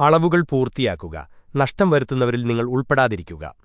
അളവുകൾ പൂർത്തിയാക്കുക. നഷ്ടം വരുത്തുന്നവരിൽ നിങ്ങൾ ഉൾപ്പെടാതിരിക്കുക.